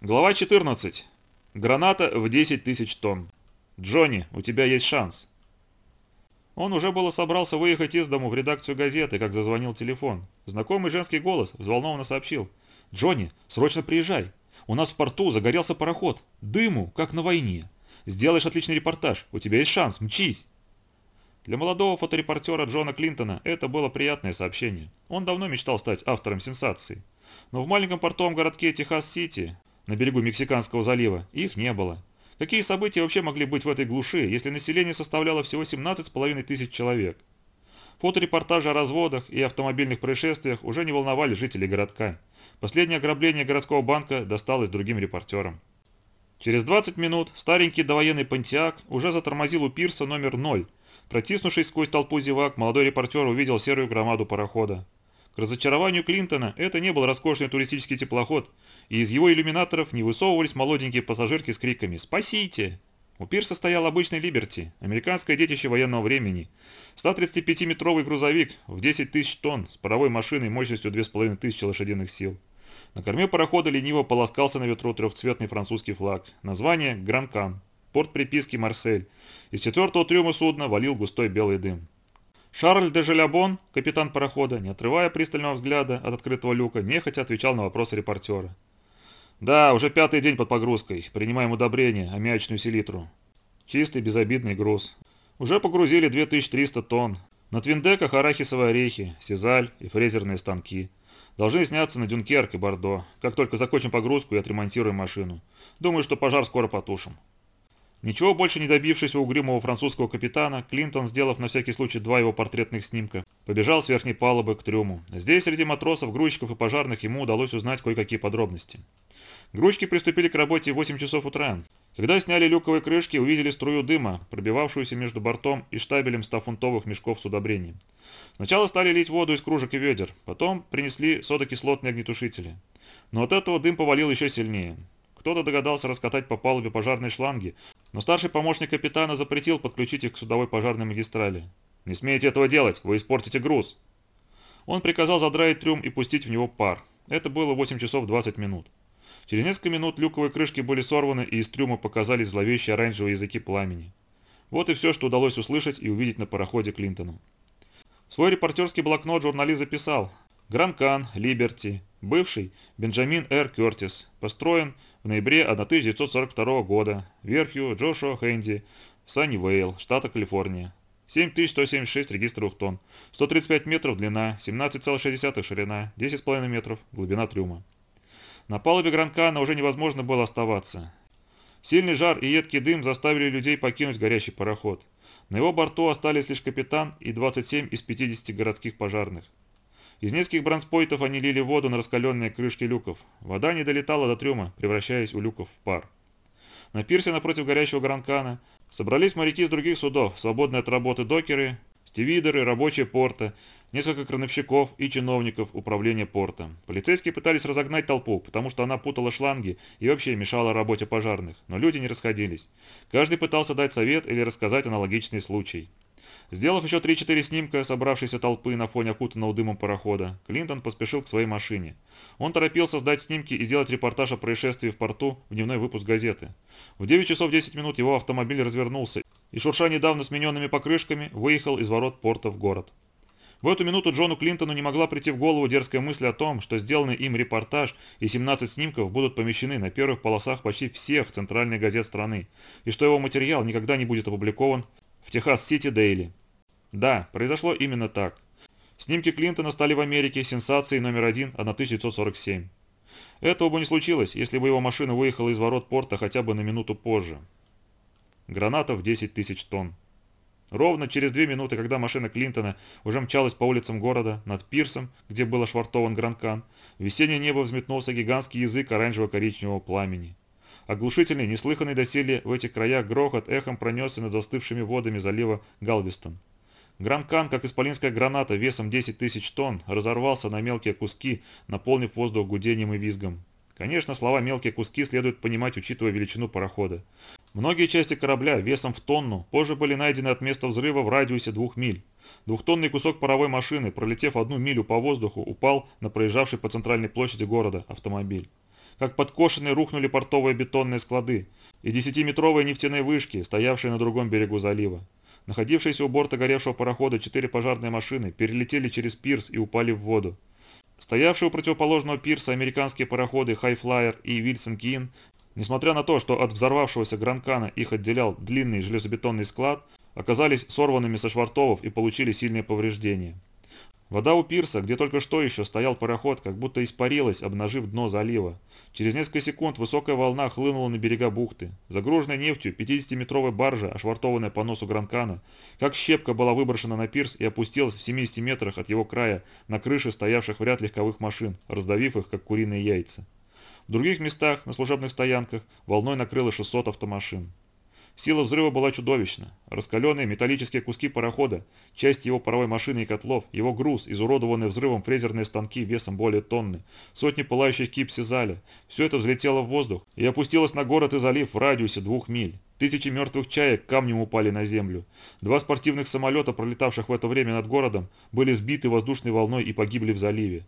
Глава 14. Граната в 10 тысяч тонн. Джонни, у тебя есть шанс. Он уже было собрался выехать из дому в редакцию газеты, как зазвонил телефон. Знакомый женский голос взволнованно сообщил. «Джонни, срочно приезжай. У нас в порту загорелся пароход. Дыму, как на войне. Сделаешь отличный репортаж. У тебя есть шанс. Мчись!» Для молодого фоторепортера Джона Клинтона это было приятное сообщение. Он давно мечтал стать автором сенсации. Но в маленьком портовом городке Техас-Сити на берегу Мексиканского залива, их не было. Какие события вообще могли быть в этой глуши, если население составляло всего 17,5 тысяч человек? Фоторепортажи о разводах и автомобильных происшествиях уже не волновали жителей городка. Последнее ограбление городского банка досталось другим репортерам. Через 20 минут старенький довоенный Пантиак уже затормозил у пирса номер 0. Протиснувшись сквозь толпу зевак, молодой репортер увидел серую громаду парохода. К разочарованию Клинтона это не был роскошный туристический теплоход, и из его иллюминаторов не высовывались молоденькие пассажирки с криками «Спасите!». У пирса стоял обычный «Либерти», американское детище военного времени. 135-метровый грузовик в 10 тысяч тонн с паровой машиной мощностью 2500 лошадиных сил. На корме парохода лениво полоскался на ветру трехцветный французский флаг. Название «Гранкан». Порт приписки «Марсель». Из четвертого трюма судна валил густой белый дым. Шарль де Желябон, капитан парохода, не отрывая пристального взгляда от открытого люка, нехотя отвечал на вопросы репортера. «Да, уже пятый день под погрузкой. Принимаем удобрение, аммиачную селитру. Чистый, безобидный груз. Уже погрузили 2300 тонн. На твиндеках арахисовые орехи, сизаль и фрезерные станки. Должны сняться на Дюнкерк и Бордо, как только закончим погрузку и отремонтируем машину. Думаю, что пожар скоро потушим». Ничего больше не добившись у угрюмого французского капитана, Клинтон, сделав на всякий случай два его портретных снимка, побежал с верхней палубы к трюму. Здесь среди матросов, грузчиков и пожарных ему удалось узнать кое-какие подробности. Грузчики приступили к работе в 8 часов утра. Когда сняли люковые крышки, увидели струю дыма, пробивавшуюся между бортом и штабелем 100-фунтовых мешков с удобрением. Сначала стали лить воду из кружек и ведер, потом принесли содокислотные огнетушители. Но от этого дым повалил еще сильнее. Кто-то догадался раскатать по палубе пожарные шланги, но старший помощник капитана запретил подключить их к судовой пожарной магистрали. «Не смейте этого делать, вы испортите груз!» Он приказал задраить трюм и пустить в него пар. Это было 8 часов 20 минут. Через несколько минут люковые крышки были сорваны, и из трюма показались зловещие оранжевые языки пламени. Вот и все, что удалось услышать и увидеть на пароходе Клинтону. В свой репортерский блокнот журналист записал «Гранкан, Либерти, бывший Бенджамин Р. Кертис, построен в ноябре 1942 года верфью Джошуа Хэнди в Саннивейл, штата Калифорния. 7176 регистровых тонн, 135 метров длина, 17,6 ширина, 10,5 метров глубина трюма. На палубе Гранкана уже невозможно было оставаться. Сильный жар и едкий дым заставили людей покинуть горящий пароход. На его борту остались лишь капитан и 27 из 50 городских пожарных. Из нескольких бронспойтов они лили воду на раскаленные крышки люков. Вода не долетала до трюма, превращаясь у люков в пар. На пирсе напротив горящего Гранкана собрались моряки с других судов, свободные от работы докеры, стивидеры, рабочие порта, несколько крановщиков и чиновников управления порта. Полицейские пытались разогнать толпу, потому что она путала шланги и вообще мешала работе пожарных, но люди не расходились. Каждый пытался дать совет или рассказать аналогичный случай. Сделав еще 3-4 снимка собравшейся толпы на фоне окутанного дымом парохода, Клинтон поспешил к своей машине. Он торопился сдать снимки и сделать репортаж о происшествии в порту в дневной выпуск газеты. В 9 часов 10 минут его автомобиль развернулся и, шурша недавно смененными покрышками, выехал из ворот порта в город. В эту минуту Джону Клинтону не могла прийти в голову дерзкая мысль о том, что сделанный им репортаж и 17 снимков будут помещены на первых полосах почти всех центральных газет страны, и что его материал никогда не будет опубликован в Техас-Сити Дейли. Да, произошло именно так. Снимки Клинтона стали в Америке сенсацией номер один 1947. Этого бы не случилось, если бы его машина выехала из ворот порта хотя бы на минуту позже. Граната в 10 тысяч тонн. Ровно через две минуты, когда машина Клинтона уже мчалась по улицам города, над пирсом, где был ошвартован Гранкан, в весеннее небо взметнулся гигантский язык оранжево-коричневого пламени. Оглушительный, неслыханный доселе в этих краях грохот эхом пронесся над застывшими водами залива Галвестон. Гранкан, как исполинская граната весом 10 тысяч тонн, разорвался на мелкие куски, наполнив воздух гудением и визгом. Конечно, слова «мелкие куски» следует понимать, учитывая величину парохода. Многие части корабля весом в тонну позже были найдены от места взрыва в радиусе двух миль. Двухтонный кусок паровой машины, пролетев одну милю по воздуху, упал на проезжавший по центральной площади города автомобиль. как подкошенные рухнули портовые бетонные склады и десятиметровые нефтяные вышки, стоявшие на другом берегу залива. Находившиеся у борта горевшего парохода четыре пожарные машины перелетели через пирс и упали в воду. Стоявшие у противоположного пирса американские пароходы «Хайфлайер» и «Вильсон Кин», несмотря на то, что от взорвавшегося Гранкана их отделял длинный железобетонный склад, оказались сорванными со швартовов и получили сильные повреждения. Вода у пирса, где только что еще стоял пароход, как будто испарилась, обнажив дно залива. Через несколько секунд высокая волна хлынула на берега бухты. Загруженная нефтью 50-метровая баржа, ошвартованная по носу Гранкана, как щепка была выброшена на пирс и опустилась в 70 метрах от его края на крыше стоявших в ряд легковых машин, раздавив их, как куриные яйца. В других местах, на служебных стоянках, волной накрыло 600 автомашин. Сила взрыва была чудовищна. Раскаленные металлические куски парохода, часть его паровой машины и котлов, его груз, изуродованные взрывом фрезерные станки весом более тонны, сотни пылающих кип Сизаля – все это взлетело в воздух и опустилось на город и залив в радиусе двух миль. Тысячи мертвых чаек камнем упали на землю. Два спортивных самолета, пролетавших в это время над городом, были сбиты воздушной волной и погибли в заливе.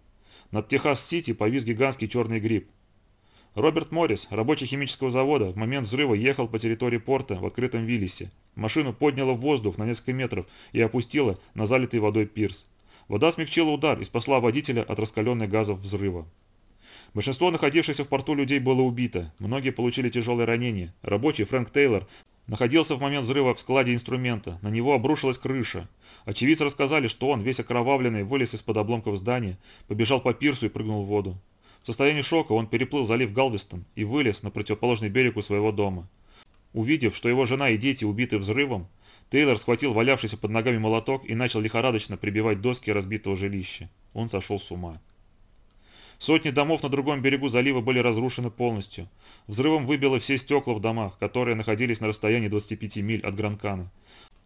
Над Техас-Сити повис гигантский черный гриб. Роберт Моррис, рабочий химического завода, в момент взрыва ехал по территории порта в открытом Виллисе. Машину подняло в воздух на несколько метров и опустило на залитый водой пирс. Вода смягчила удар и спасла водителя от раскаленных газов взрыва. Большинство находившихся в порту людей было убито, многие получили тяжелые ранения. Рабочий Фрэнк Тейлор находился в момент взрыва в складе инструмента, на него обрушилась крыша. Очевидцы рассказали, что он, весь окровавленный, вылез из-под обломков здания, побежал по пирсу и прыгнул в воду. В состоянии шока он переплыл залив Галвестон и вылез на противоположный берег у своего дома. Увидев, что его жена и дети убиты взрывом, Тейлор схватил валявшийся под ногами молоток и начал лихорадочно прибивать доски разбитого жилища. Он сошел с ума. Сотни домов на другом берегу залива были разрушены полностью. Взрывом выбило все стекла в домах, которые находились на расстоянии 25 миль от Гранкана.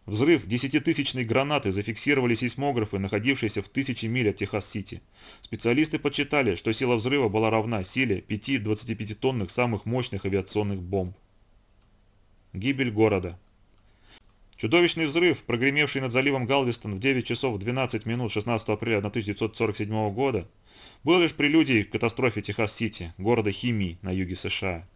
Взрыв десятитысячной гранаты зафиксировали сейсмографы, находившиеся в тысячи миль от Техас-Сити. Специалисты подсчитали, что сила взрыва была равна силе 5 25-тонных самых мощных авиационных бомб. Гибель города. Чудовищный взрыв, прогремевший над заливом Галвестон в 9 часов 12 минут 16 апреля 1947 года, был лишь прелюдией к катастрофе Техас-Сити, города химии на юге США.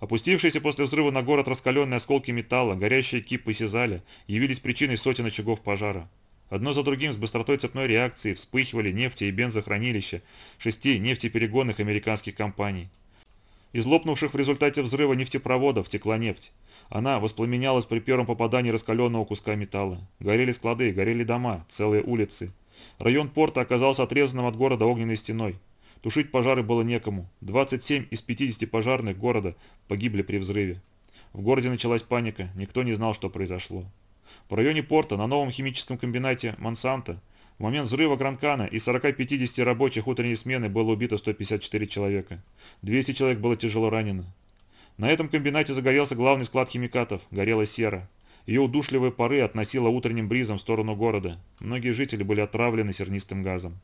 Опустившиеся после взрыва на город раскаленные осколки металла, горящие кипы сизаля, явились причиной сотен очагов пожара. Одно за другим с быстротой цепной реакции вспыхивали нефти и бензохранилища шести нефтеперегонных американских компаний. Из лопнувших в результате взрыва нефтепроводов текла нефть. Она воспламенялась при первом попадании раскаленного куска металла. Горели склады, горели дома, целые улицы. Район порта оказался отрезанным от города огненной стеной. Тушить пожары было некому. 27 из 50 пожарных города погибли при взрыве. В городе началась паника, никто не знал, что произошло. В районе порта на новом химическом комбинате Монсанто в момент взрыва Гранкана из 40-50 рабочих утренней смены было убито 154 человека. 200 человек было тяжело ранено. На этом комбинате загорелся главный склад химикатов, горела сера. Ее удушливые пары относило утренним бризом в сторону города. Многие жители были отравлены сернистым газом.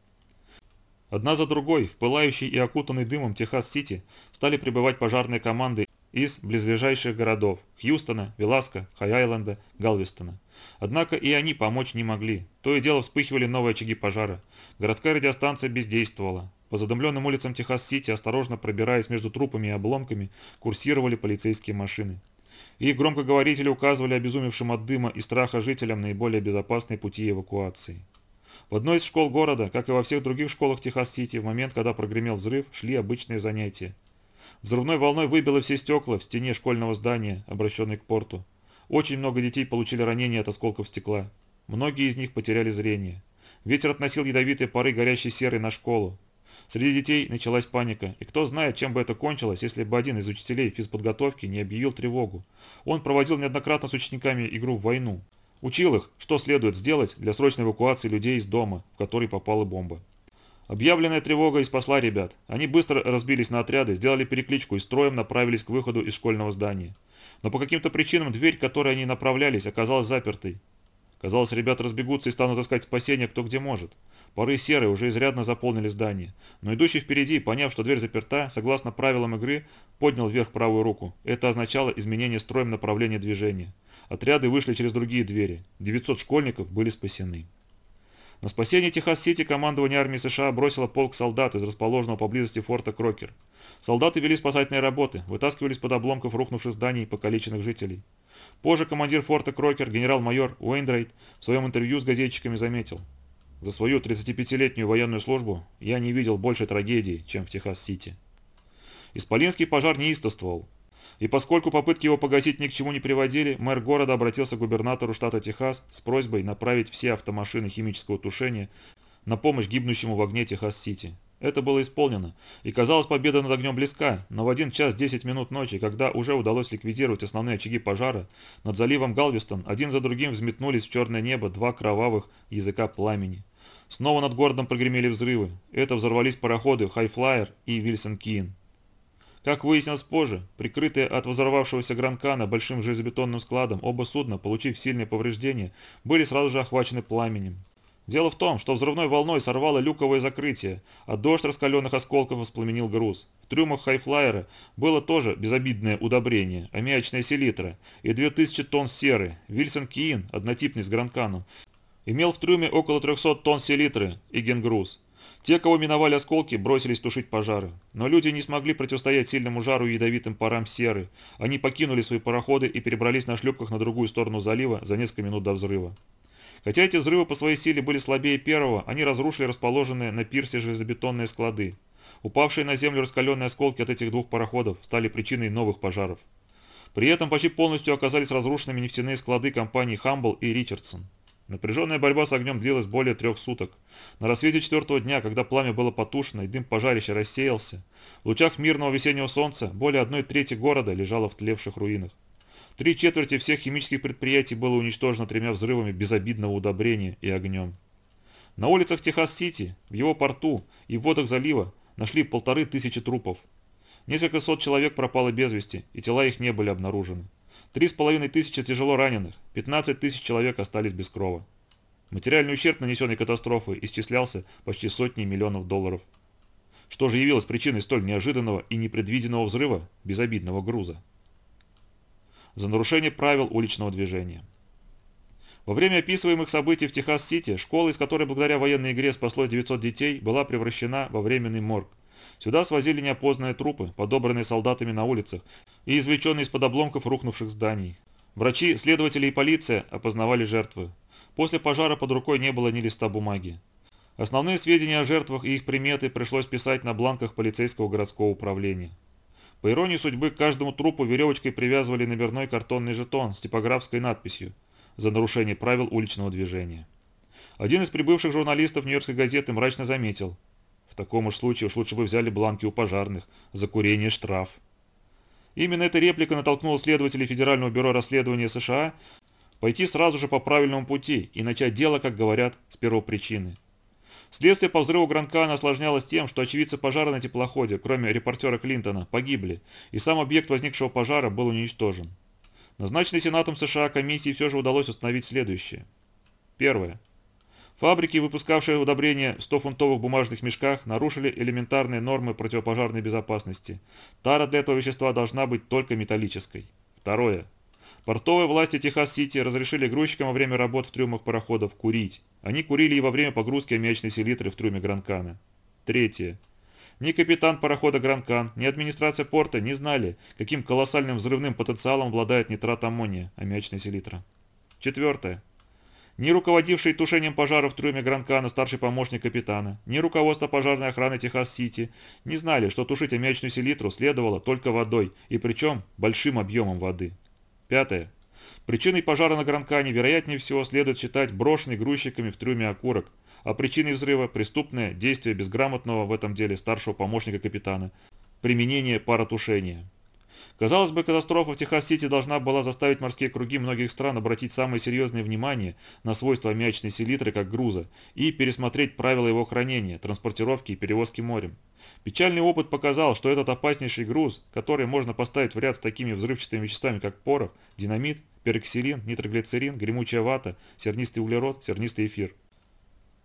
Одна за другой, в пылающий и окутанный дымом Техас-Сити, стали прибывать пожарные команды из близлежащих городов – Хьюстона, Веласка, Хай-Айленда, Галвестона. Однако и они помочь не могли. То и дело вспыхивали новые очаги пожара. Городская радиостанция бездействовала. По задымленным улицам Техас-Сити, осторожно пробираясь между трупами и обломками, курсировали полицейские машины. Их громкоговорители указывали обезумевшим от дыма и страха жителям наиболее безопасные пути эвакуации. В одной из школ города, как и во всех других школах Техас-Сити, в момент, когда прогремел взрыв, шли обычные занятия. Взрывной волной выбило все стекла в стене школьного здания, обращенной к порту. Очень много детей получили ранения от осколков стекла. Многие из них потеряли зрение. Ветер относил ядовитые пары горящей серы на школу. Среди детей началась паника, и кто знает, чем бы это кончилось, если бы один из учителей физподготовки не объявил тревогу. Он проводил неоднократно с учениками игру в войну. Учил их, что следует сделать для срочной эвакуации людей из дома, в который попала бомба. Объявленная тревога и спасла ребят. Они быстро разбились на отряды, сделали перекличку и строем направились к выходу из школьного здания. Но по каким-то причинам дверь, к которой они направлялись, оказалась запертой. Казалось, ребята разбегутся и станут искать спасения кто где может. Поры серы уже изрядно заполнили здание. Но идущий впереди, поняв, что дверь заперта, согласно правилам игры, поднял вверх правую руку. Это означало изменение строем направления движения. Отряды вышли через другие двери. 900 школьников были спасены. На спасение Техас-Сити командование армии США бросило полк солдат из расположенного поблизости форта Крокер. Солдаты вели спасательные работы, вытаскивали из-под обломков рухнувших зданий покалеченных жителей. Позже командир форта Крокер, генерал-майор Уэйндрейд, в своем интервью с газетчиками заметил. За свою 35-летнюю военную службу я не видел больше трагедий, чем в Техас-Сити. Исполинский пожар неистовствовал. И поскольку попытки его погасить ни к чему не приводили, мэр города обратился к губернатору штата Техас с просьбой направить все автомашины химического тушения на помощь гибнущему в огне Техас-Сити. Это было исполнено, и казалось победа над огнем близка, но в один час 10 минут ночи, когда уже удалось ликвидировать основные очаги пожара, над заливом Галвестон один за другим взметнулись в черное небо два кровавых языка пламени. Снова над городом прогремели взрывы. Это взорвались пароходы «Хайфлайер» и «Вильсон Киин». Как выяснилось позже, прикрытые от взорвавшегося Гранкана большим железобетонным складом, оба судна, получив сильные повреждения, были сразу же охвачены пламенем. Дело в том, что взрывной волной сорвало люковое закрытие, а дождь раскаленных осколков воспламенил груз. В трюмах хайфлайера было тоже безобидное удобрение, аммиачная селитра и 2000 тонн серы. Вильсон Киин, однотипный с Гранканом, имел в трюме около 300 тонн селитры и генгруз. Те, кого миновали осколки, бросились тушить пожары. Но люди не смогли противостоять сильному жару и ядовитым парам серы. Они покинули свои пароходы и перебрались на шлюпках на другую сторону залива за несколько минут до взрыва. Хотя эти взрывы по своей силе были слабее первого, они разрушили расположенные на пирсе железобетонные склады. Упавшие на землю раскаленные осколки от этих двух пароходов стали причиной новых пожаров. При этом почти полностью оказались разрушенными нефтяные склады компаний «Хамбл» и «Ричардсон». Напряженная борьба с огнем длилась более трех суток. На рассвете четвертого дня, когда пламя было потушено и дым пожарища рассеялся, в лучах мирного весеннего солнца более одной трети города лежало в тлевших руинах. Три четверти всех химических предприятий было уничтожено тремя взрывами безобидного удобрения и огнем. На улицах Техас-Сити, в его порту и в водах залива нашли полторы тысячи трупов. Несколько сот человек пропало без вести, и тела их не были обнаружены. Три с половиной тысячи тяжело раненых, 15 тысяч человек остались без крова. Материальный ущерб нанесенной катастрофы исчислялся почти сотней миллионов долларов. Что же явилось причиной столь неожиданного и непредвиденного взрыва безобидного груза? за нарушение правил уличного движения. Во время описываемых событий в Техас-Сити школа, из которой благодаря военной игре спаслось 900 детей, была превращена во временный морг. Сюда свозили неопознанные трупы, подобранные солдатами на улицах и извлеченные из-под обломков рухнувших зданий. Врачи, следователи и полиция опознавали жертвы. После пожара под рукой не было ни листа бумаги. Основные сведения о жертвах и их приметы пришлось писать на бланках полицейского городского управления. По иронии судьбы, к каждому трупу веревочкой привязывали номерной картонный жетон с типографской надписью за нарушение правил уличного движения. Один из прибывших журналистов Нью-Йоркской газеты мрачно заметил. Таком уж случае уж лучше бы взяли бланки у пожарных. За курение штраф. Именно эта реплика натолкнула следователей Федерального бюро расследования США пойти сразу же по правильному пути и начать дело, как говорят, с первопричины. Следствие по взрыву Гранкана осложнялось тем, что очевидцы пожара на теплоходе, кроме репортера Клинтона, погибли, и сам объект возникшего пожара был уничтожен. Назначенной Сенатом США комиссии все же удалось установить следующее. Первое. Фабрики, выпускавшие удобрения в 100-фунтовых бумажных мешках, нарушили элементарные нормы противопожарной безопасности. Тара для этого вещества должна быть только металлической. Второе. Портовые власти Техас-Сити разрешили грузчикам во время работ в трюмах пароходов курить. Они курили и во время погрузки аммиачной селитры в трюме Гранкана. Третье. Ни капитан парохода Гранкан, ни администрация порта не знали, каким колоссальным взрывным потенциалом обладает нитрат аммония, аммиачная селитра. Четвертое. Ни руководивший тушением пожара в трюме Гранкана старший помощник капитана, ни руководство пожарной охраны Техас-Сити не знали, что тушить аммиачную селитру следовало только водой, и причем большим объемом воды. Пятое. Причиной пожара на Гранкане, вероятнее всего, следует считать брошенный грузчиками в трюме окурок, а причиной взрыва – преступное действие безграмотного в этом деле старшего помощника капитана – применение паротушения. Казалось бы, катастрофа в Техас-Сити должна была заставить морские круги многих стран обратить самое серьезное внимание на свойства аммиачной селитры как груза и пересмотреть правила его хранения, транспортировки и перевозки морем. Печальный опыт показал, что этот опаснейший груз, который можно поставить в ряд с такими взрывчатыми веществами, как порох, динамит, пероксилин, нитроглицерин, гремучая вата, сернистый углерод, сернистый эфир.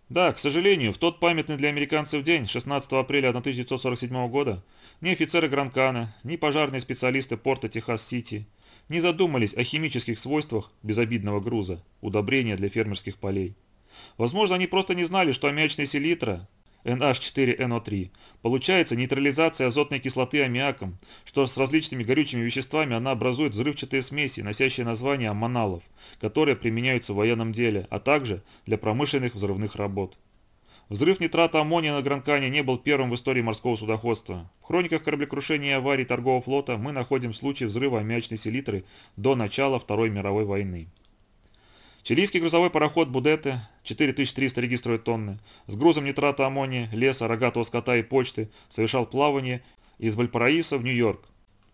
Да, к сожалению, в тот памятный для американцев день, 16 апреля 1947 года, ни офицеры Гранкана, ни пожарные специалисты порта Техас-Сити не задумались о химических свойствах безобидного груза, удобрения для фермерских полей. Возможно, они просто не знали, что аммиачная селитра NH4NO3, получается нейтрализация азотной кислоты аммиаком, что с различными горючими веществами она образует взрывчатые смеси, носящие название аммоналов, которые применяются в военном деле, а также для промышленных взрывных работ. Взрыв нитрата аммония на Гранкане не был первым в истории морского судоходства. В хрониках кораблекрушения и аварий торгового флота мы находим случаи взрыва аммиачной селитры до начала Второй мировой войны. Чилийский грузовой пароход «Будете» 4300 регистровой тонны с грузом нитрата аммония, леса, рогатого скота и почты совершал плавание из Вальпараисо в Нью-Йорк.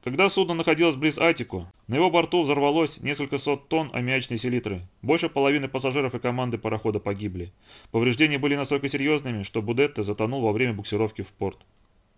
Когда судно находилось близ Атику, на его борту взорвалось несколько сот тонн аммиачной селитры. Больше половины пассажиров и команды парохода погибли. Повреждения были настолько серьезными, что Будетте затонул во время буксировки в порт.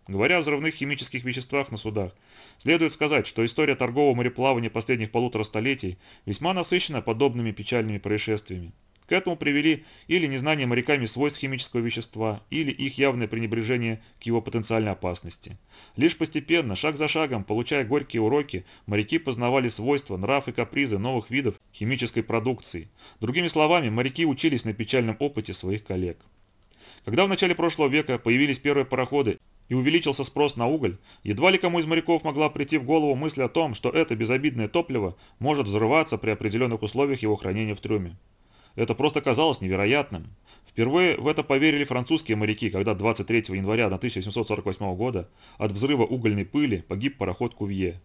Говоря о взрывных химических веществах на судах, следует сказать, что история торгового мореплавания последних полутора столетий весьма насыщена подобными печальными происшествиями. К этому привели или незнание моряками свойств химического вещества, или их явное пренебрежение к его потенциальной опасности. Лишь постепенно, шаг за шагом, получая горькие уроки, моряки познавали свойства, нрав и капризы новых видов химической продукции. Другими словами, моряки учились на печальном опыте своих коллег. Когда в начале прошлого века появились первые пароходы и увеличился спрос на уголь, едва ли кому из моряков могла прийти в голову мысль о том, что это безобидное топливо может взрываться при определенных условиях его хранения в трюме. Это просто казалось невероятным. Впервые в это поверили французские моряки, когда 23 января 1748 года от взрыва угольной пыли погиб пароход Кувье.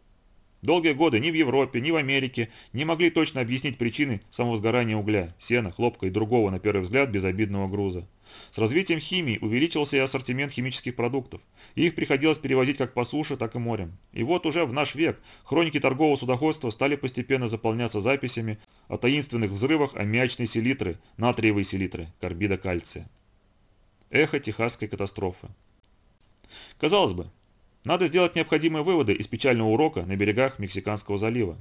Долгие годы ни в Европе, ни в Америке не могли точно объяснить причины самовозгорания угля, сена, хлопка и другого, на первый взгляд, безобидного груза. С развитием химии увеличился и ассортимент химических продуктов. Их приходилось перевозить как по суше, так и морем. И вот уже в наш век хроники торгового судоходства стали постепенно заполняться записями о таинственных взрывах аммиачной селитры, натриевой селитры, карбида кальция. Эхо техасской катастрофы. Казалось бы, надо сделать необходимые выводы из печального урока на берегах Мексиканского залива.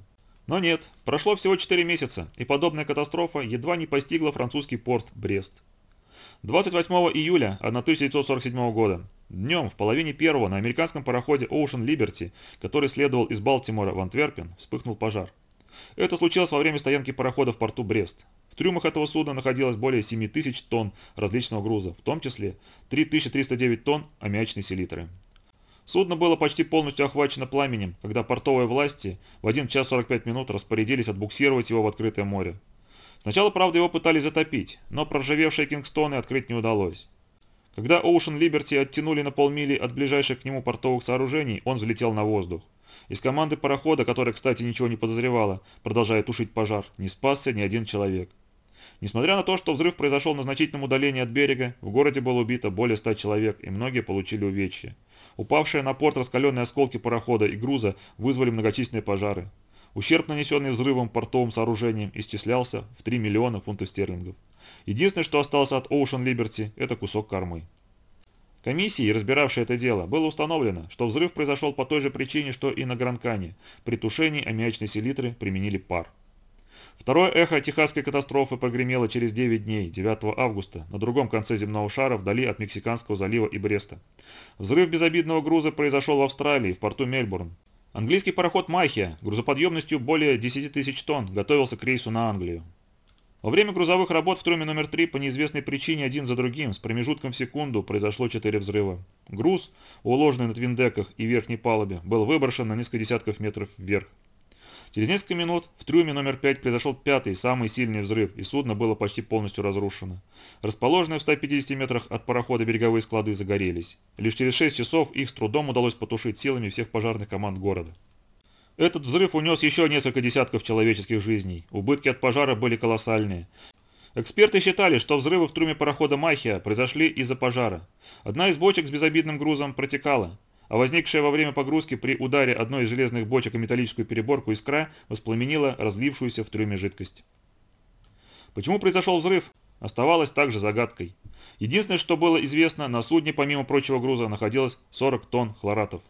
Но нет, прошло всего 4 месяца, и подобная катастрофа едва не постигла французский порт Брест. 28 июля 1947 года, днем в половине первого на американском пароходе Ocean Liberty, который следовал из Балтимора в Антверпен, вспыхнул пожар. Это случилось во время стоянки парохода в порту Брест. В трюмах этого судна находилось более 7 тысяч тонн различного груза, в том числе 3309 тонн аммиачной селитры. Судно было почти полностью охвачено пламенем, когда портовые власти в 1 час 45 минут распорядились отбуксировать его в открытое море. Сначала, правда, его пытались затопить, но проржавевшие кингстоны открыть не удалось. Когда Ocean Liberty оттянули на полмили от ближайших к нему портовых сооружений, он взлетел на воздух. Из команды парохода, которая, кстати, ничего не подозревала, продолжая тушить пожар, не спасся ни один человек. Несмотря на то, что взрыв произошел на значительном удалении от берега, в городе было убито более ста человек, и многие получили увечья. Упавшие на порт раскаленные осколки парохода и груза вызвали многочисленные пожары. Ущерб, нанесенный взрывом портовым сооружением, исчислялся в 3 миллиона фунтов стерлингов. Единственное, что осталось от Ocean Liberty, это кусок кормы. Комиссией, разбиравшей это дело, было установлено, что взрыв произошел по той же причине, что и на Гранкане. При тушении аммиачной селитры применили пар. Второе эхо техасской катастрофы прогремело через 9 дней, 9 августа, на другом конце земного шара, вдали от Мексиканского залива и Бреста. Взрыв безобидного груза произошел в Австралии, в порту Мельбурн. Английский пароход «Махия» грузоподъемностью более 10 тысяч тонн готовился к рейсу на Англию. Во время грузовых работ в трюме номер 3 по неизвестной причине один за другим с промежутком в секунду произошло четыре взрыва. Груз, уложенный на твиндеках и верхней палубе, был выброшен на несколько десятков метров вверх. Через несколько минут в трюме номер 5 произошел пятый, самый сильный взрыв, и судно было почти полностью разрушено. Расположенные в 150 метрах от парохода береговые склады загорелись. Лишь через 6 часов их с трудом удалось потушить силами всех пожарных команд города. Этот взрыв унес еще несколько десятков человеческих жизней. Убытки от пожара были колоссальные. Эксперты считали, что взрывы в трюме парохода «Махия» произошли из-за пожара. Одна из бочек с безобидным грузом протекала а возникшая во время погрузки при ударе одной из железных бочек о металлическую переборку искра воспламенила разлившуюся в трюме жидкость. Почему произошел взрыв, оставалось также загадкой. Единственное, что было известно, на судне помимо прочего груза находилось 40 тонн хлоратов.